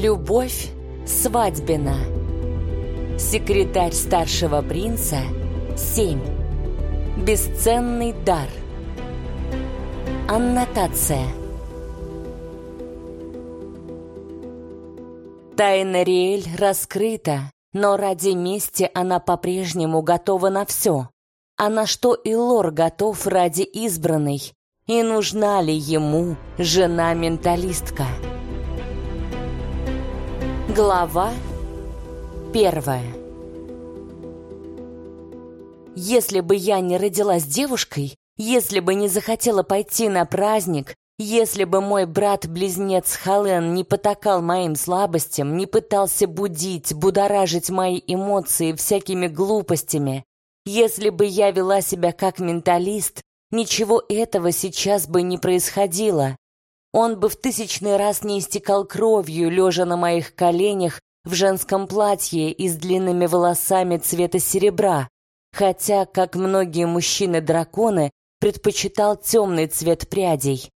Любовь свадьбина. Секретарь старшего принца 7. Бесценный дар. Аннотация. Тайна Риэль раскрыта, но ради мести она по-прежнему готова на все. А на что и Лор готов ради избранной? И нужна ли ему жена-менталистка? Глава первая Если бы я не родилась девушкой, если бы не захотела пойти на праздник, если бы мой брат-близнец Хален не потакал моим слабостям, не пытался будить, будоражить мои эмоции всякими глупостями, если бы я вела себя как менталист, ничего этого сейчас бы не происходило. Он бы в тысячный раз не истекал кровью, лежа на моих коленях в женском платье и с длинными волосами цвета серебра, хотя, как многие мужчины-драконы, предпочитал темный цвет прядей.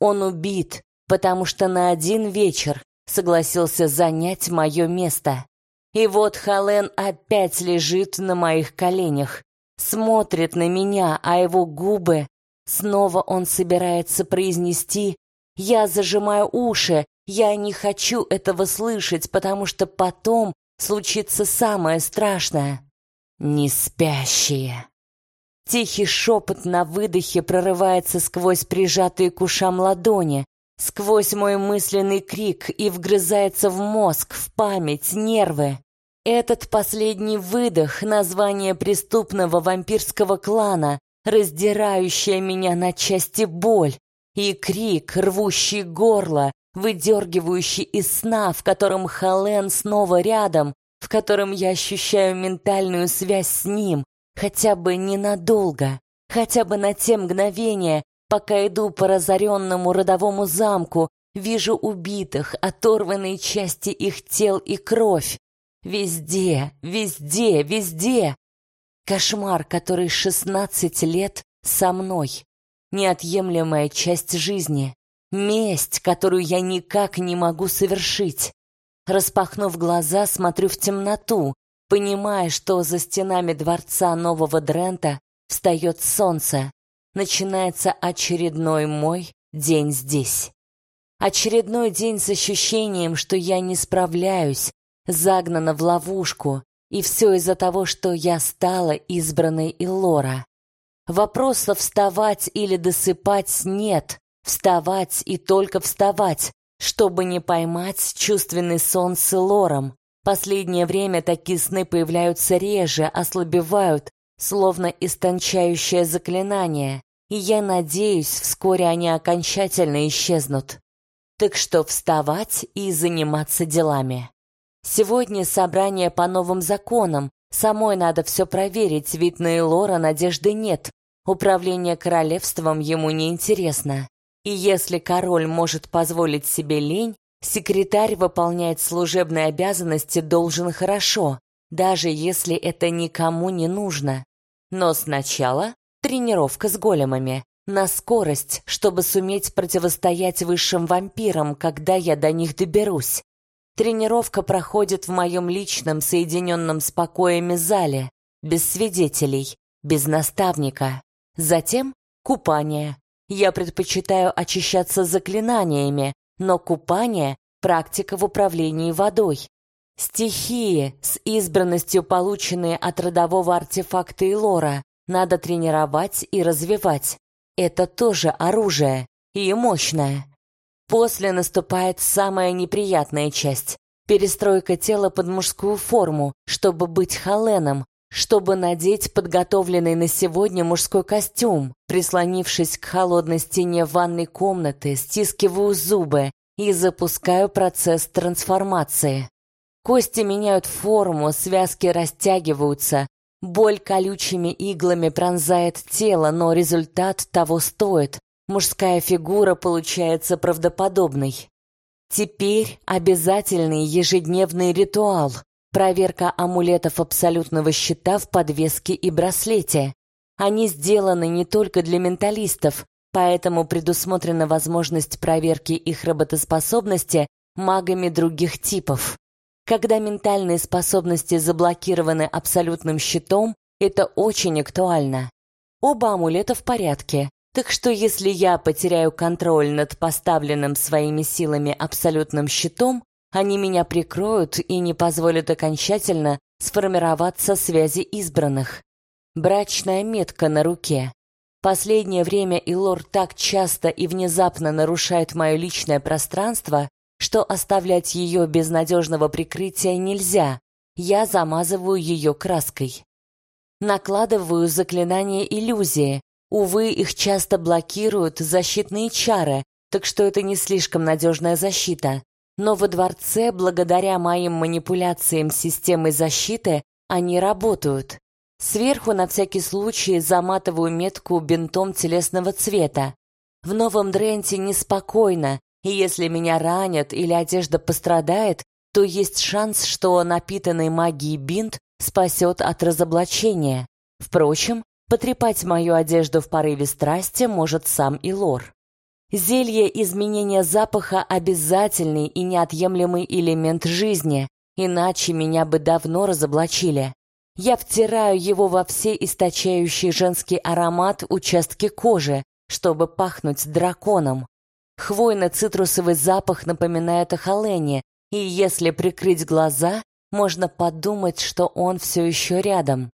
Он убит, потому что на один вечер согласился занять мое место. И вот Хален опять лежит на моих коленях, смотрит на меня, а его губы... Снова он собирается произнести я зажимаю уши, я не хочу этого слышать, потому что потом случится самое страшное. Не спящие. Тихий шепот на выдохе прорывается сквозь прижатые к ушам ладони, сквозь мой мысленный крик и вгрызается в мозг, в память, нервы. Этот последний выдох — название преступного вампирского клана, раздирающая меня на части боль, и крик, рвущий горло, выдергивающий из сна, в котором Хален снова рядом, в котором я ощущаю ментальную связь с ним, хотя бы ненадолго, хотя бы на те мгновения, пока иду по разоренному родовому замку, вижу убитых, оторванные части их тел и кровь. Везде, везде, везде. Кошмар, который шестнадцать лет со мной неотъемлемая часть жизни, месть, которую я никак не могу совершить. Распахнув глаза, смотрю в темноту, понимая, что за стенами дворца Нового Дрента встает солнце. Начинается очередной мой день здесь. Очередной день с ощущением, что я не справляюсь, загнана в ловушку, и все из-за того, что я стала избранной Илора. Вопроса вставать или досыпать нет. Вставать и только вставать, чтобы не поймать чувственный сон с Лором. Последнее время такие сны появляются реже, ослабевают, словно истончающее заклинание, и я надеюсь, вскоре они окончательно исчезнут. Так что вставать и заниматься делами. Сегодня собрание по новым законам, самой надо все проверить, ведь на Элора надежды нет, Управление королевством ему не интересно. И если король может позволить себе лень, секретарь выполнять служебные обязанности должен хорошо, даже если это никому не нужно. Но сначала тренировка с големами, на скорость, чтобы суметь противостоять высшим вампирам, когда я до них доберусь. Тренировка проходит в моем личном соединенном с покоями зале, без свидетелей, без наставника. Затем купание. Я предпочитаю очищаться заклинаниями, но купание — практика в управлении водой. Стихии с избранностью, полученные от родового артефакта и лора, надо тренировать и развивать. Это тоже оружие, и мощное. После наступает самая неприятная часть — перестройка тела под мужскую форму, чтобы быть халеном, чтобы надеть подготовленный на сегодня мужской костюм, прислонившись к холодной стене ванной комнаты, стискиваю зубы и запускаю процесс трансформации. Кости меняют форму, связки растягиваются, боль колючими иглами пронзает тело, но результат того стоит. Мужская фигура получается правдоподобной. Теперь обязательный ежедневный ритуал — Проверка амулетов абсолютного щита в подвеске и браслете. Они сделаны не только для менталистов, поэтому предусмотрена возможность проверки их работоспособности магами других типов. Когда ментальные способности заблокированы абсолютным щитом, это очень актуально. Оба амулета в порядке, так что если я потеряю контроль над поставленным своими силами абсолютным щитом, они меня прикроют и не позволят окончательно сформироваться связи избранных. Брачная метка на руке. Последнее время Илор так часто и внезапно нарушает мое личное пространство, что оставлять ее без надежного прикрытия нельзя. Я замазываю ее краской. Накладываю заклинания иллюзии. Увы, их часто блокируют защитные чары, так что это не слишком надежная защита. Но во дворце, благодаря моим манипуляциям с системой защиты, они работают. Сверху на всякий случай заматываю метку бинтом телесного цвета. В новом Дренте неспокойно, и если меня ранят или одежда пострадает, то есть шанс, что напитанный магией бинт спасет от разоблачения. Впрочем, потрепать мою одежду в порыве страсти может сам Илор. Зелье изменения запаха – обязательный и неотъемлемый элемент жизни, иначе меня бы давно разоблачили. Я втираю его во все источающий женский аромат участки кожи, чтобы пахнуть драконом. Хвойно-цитрусовый запах напоминает о Холене, и если прикрыть глаза, можно подумать, что он все еще рядом.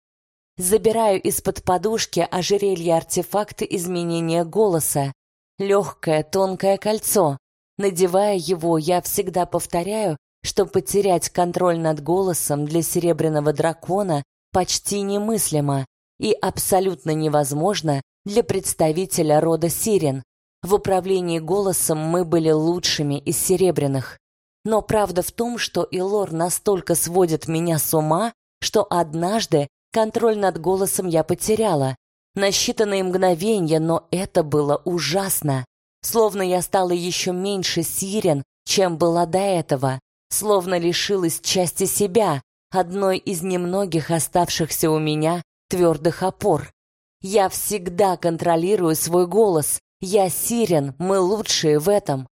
Забираю из-под подушки ожерелье артефакты изменения голоса. Легкое тонкое кольцо. Надевая его, я всегда повторяю, что потерять контроль над голосом для серебряного дракона почти немыслимо и абсолютно невозможно для представителя рода Сирен. В управлении голосом мы были лучшими из серебряных. Но правда в том, что Илор настолько сводит меня с ума, что однажды контроль над голосом я потеряла. На считанные мгновения, но это было ужасно. Словно я стала еще меньше Сирен, чем была до этого. Словно лишилась части себя, одной из немногих оставшихся у меня твердых опор. Я всегда контролирую свой голос. Я сирен, мы лучшие в этом.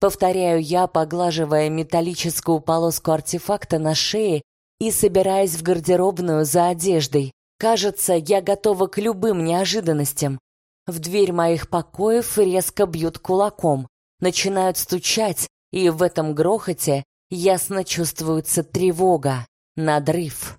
Повторяю я, поглаживая металлическую полоску артефакта на шее и собираясь в гардеробную за одеждой. Кажется, я готова к любым неожиданностям. В дверь моих покоев резко бьют кулаком, начинают стучать, и в этом грохоте ясно чувствуется тревога. Надрыв.